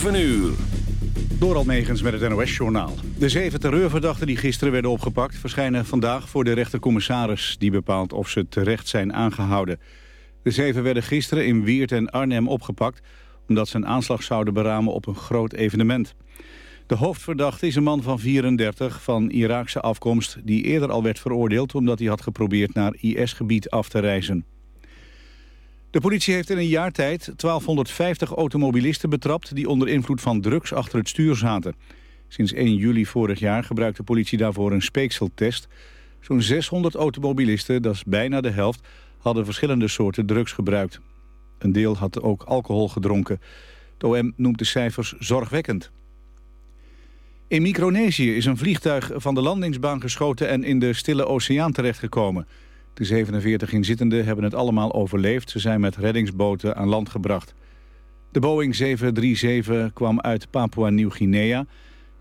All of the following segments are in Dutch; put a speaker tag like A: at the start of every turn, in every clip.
A: 7 uur.
B: Door Almegens met het NOS-journaal. De zeven terreurverdachten die gisteren werden opgepakt... verschijnen vandaag voor de rechtercommissaris... die bepaalt of ze terecht zijn aangehouden. De zeven werden gisteren in Weert en Arnhem opgepakt... omdat ze een aanslag zouden beramen op een groot evenement. De hoofdverdachte is een man van 34 van Iraakse afkomst... die eerder al werd veroordeeld omdat hij had geprobeerd naar IS-gebied af te reizen. De politie heeft in een jaar tijd 1250 automobilisten betrapt... die onder invloed van drugs achter het stuur zaten. Sinds 1 juli vorig jaar gebruikt de politie daarvoor een speekseltest. Zo'n 600 automobilisten, dat is bijna de helft... hadden verschillende soorten drugs gebruikt. Een deel had ook alcohol gedronken. De OM noemt de cijfers zorgwekkend. In Micronesië is een vliegtuig van de landingsbaan geschoten... en in de Stille Oceaan terechtgekomen... De 47 inzittenden hebben het allemaal overleefd. Ze zijn met reddingsboten aan land gebracht. De Boeing 737 kwam uit Papua-Nieuw-Guinea...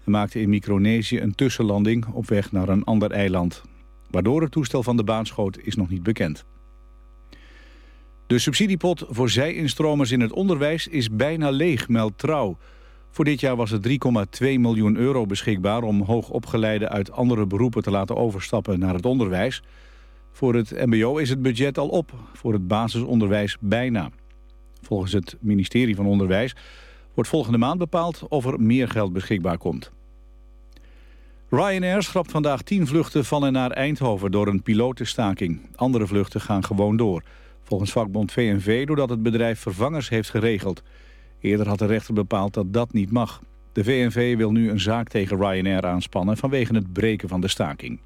B: en maakte in Micronesië een tussenlanding op weg naar een ander eiland. Waardoor het toestel van de baan schoot is nog niet bekend. De subsidiepot voor zijinstromers in het onderwijs is bijna leeg, meldt Trouw. Voor dit jaar was er 3,2 miljoen euro beschikbaar... om hoogopgeleiden uit andere beroepen te laten overstappen naar het onderwijs... Voor het mbo is het budget al op, voor het basisonderwijs bijna. Volgens het ministerie van Onderwijs wordt volgende maand bepaald of er meer geld beschikbaar komt. Ryanair schrapt vandaag 10 vluchten van en naar Eindhoven door een pilotenstaking. Andere vluchten gaan gewoon door. Volgens vakbond VNV doordat het bedrijf vervangers heeft geregeld. Eerder had de rechter bepaald dat dat niet mag. De VNV wil nu een zaak tegen Ryanair aanspannen vanwege het breken van de staking.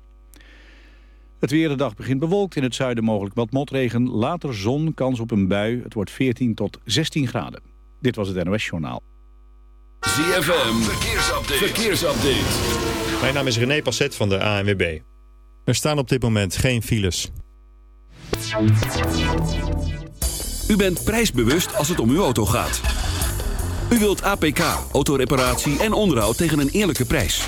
B: Het weer de dag begint bewolkt. In het zuiden mogelijk wat motregen. Later zon, kans op een bui. Het wordt 14 tot 16 graden. Dit was het NOS Journaal.
A: ZFM, verkeersupdate. verkeersupdate.
C: Mijn naam is René Passet van de ANWB. Er staan op dit moment geen files.
A: U bent prijsbewust als het om uw auto gaat. U wilt APK, autoreparatie en onderhoud tegen een eerlijke prijs.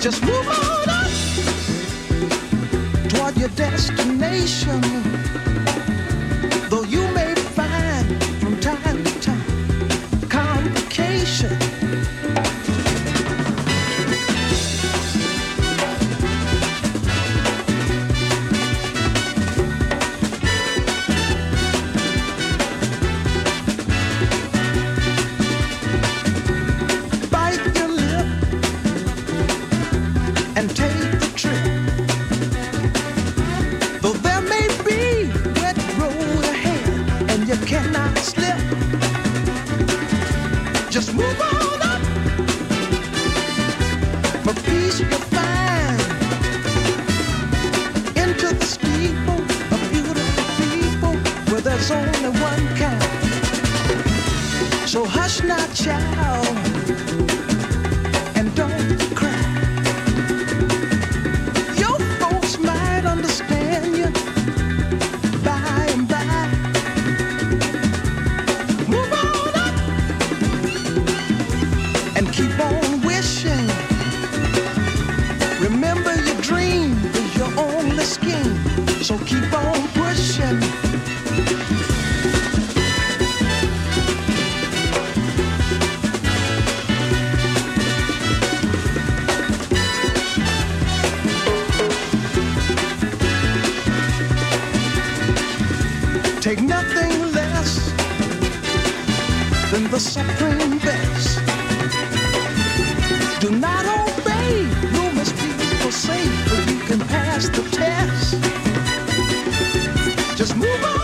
D: Just move on up toward your destination. Move on!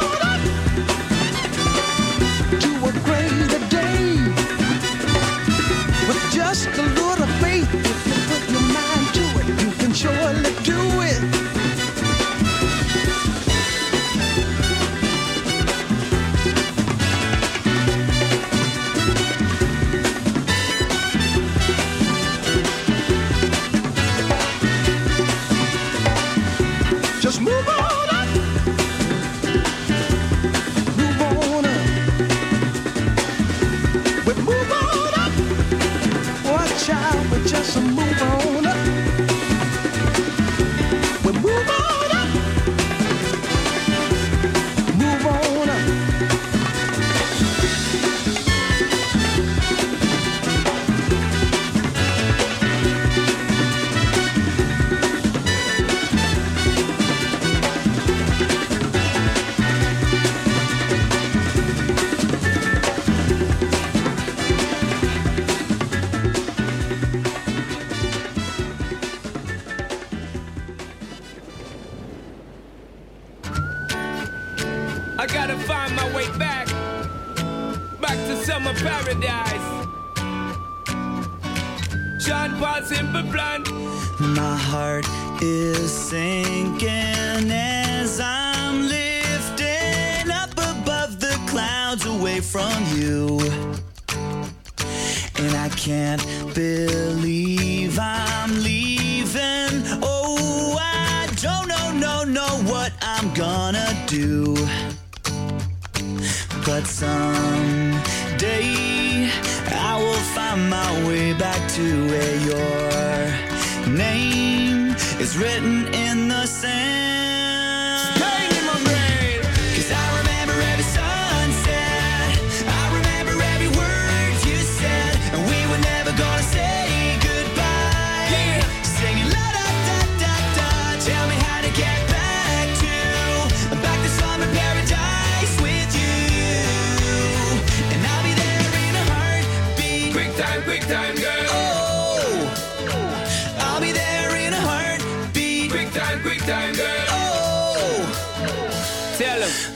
D: to
E: where your name is written in the sand.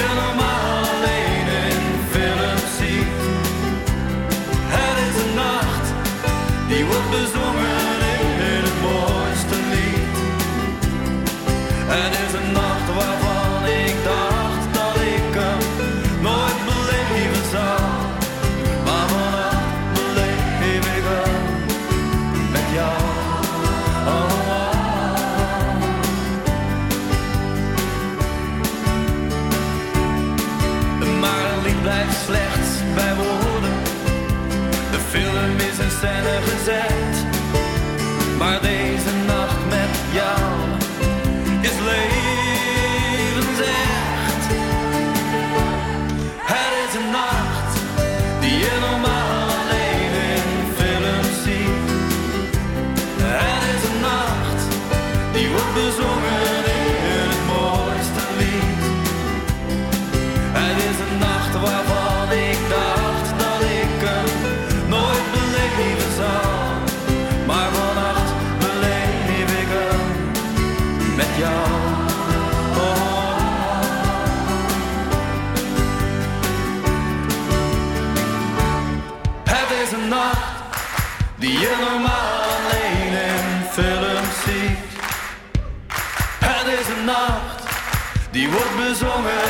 F: You know moment.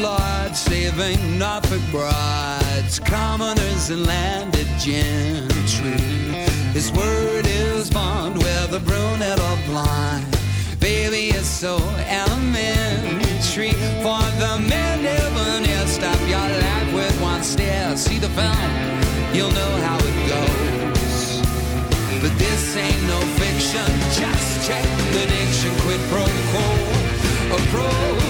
F: lords, saving Norfolk brides, commoners and landed gentry. His word is bond, whether brunette or blind. Baby, it's so elementary. For the men millionaire, stop your life with one stare. See the film, you'll know how it goes. But this ain't no fiction. Just check the nation, quit pro quo, a pro.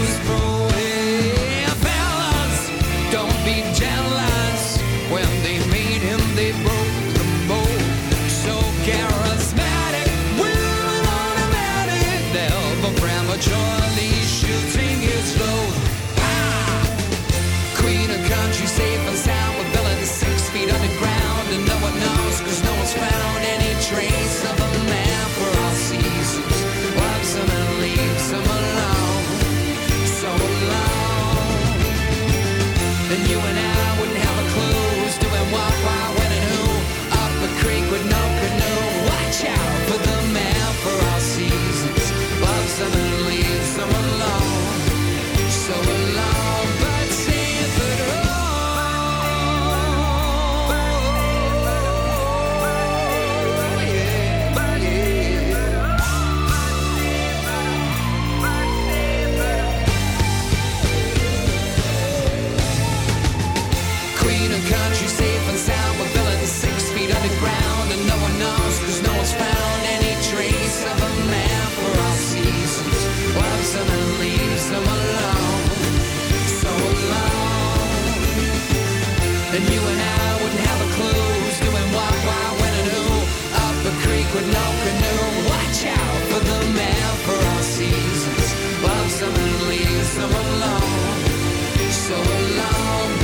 F: so alone, so alone.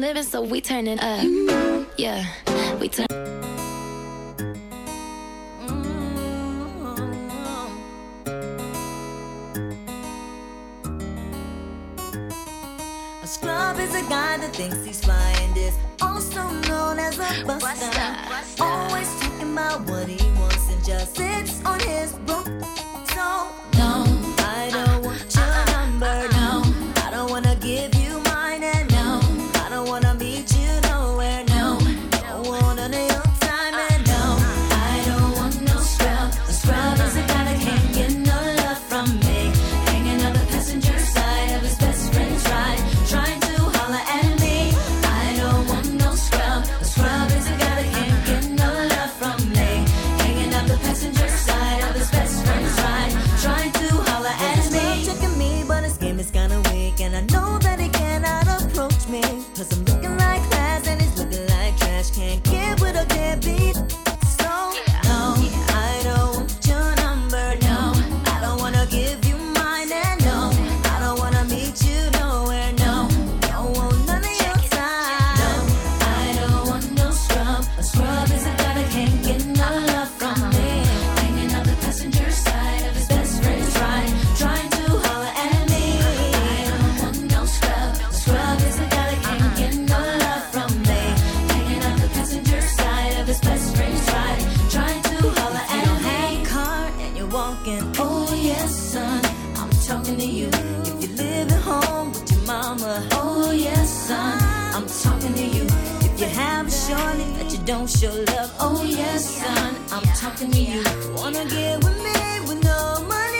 G: Living, so we turning up. Yeah, we turn. A
H: scrub is a guy that thinks he's flying. and is also known as a buster. buster, buster. Always talking about what he wants and just sits on his broke. So don't. Oh, yes, son. I'm talking to you. If you haven't that you don't show love. Oh, yes, son. I'm talking to you. Wanna get with me with no money?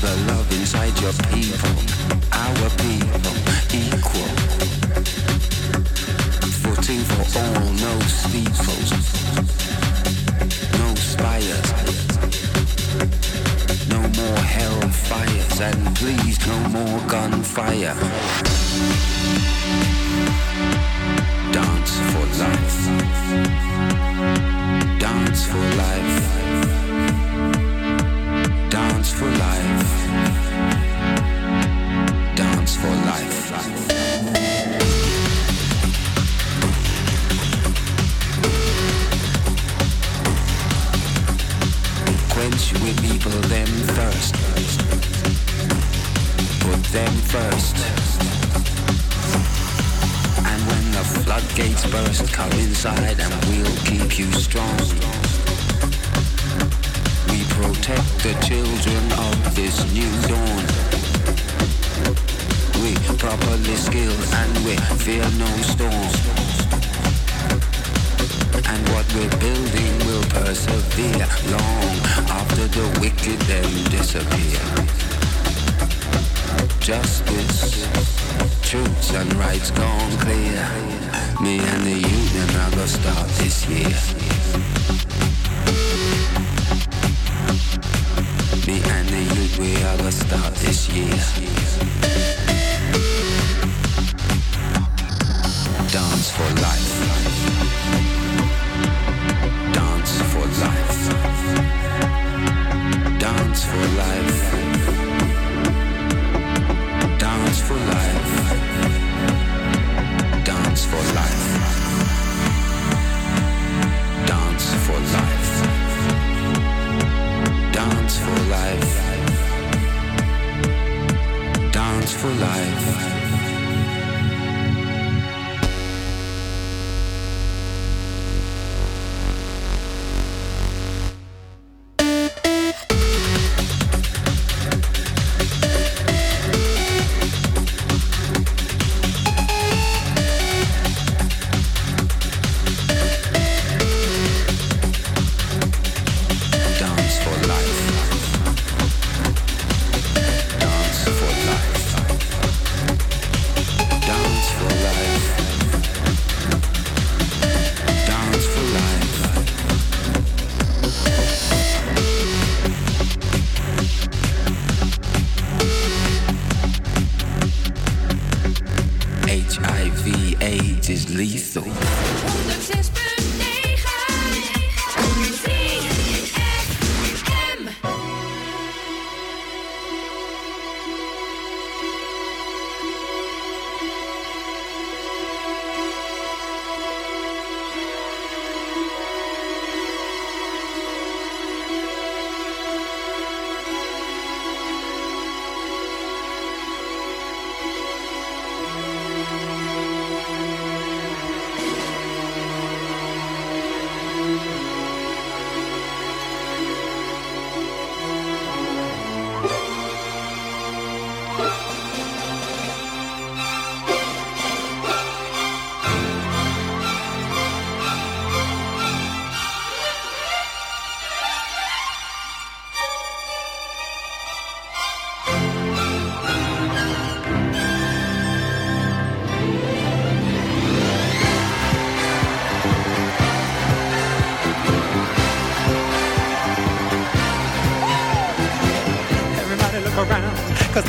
I: the
J: love inside your people, our people, equal. Footing for all, no steeples, no spies, No more hellfires, and please, no more gunfire. Dance for life. too strong.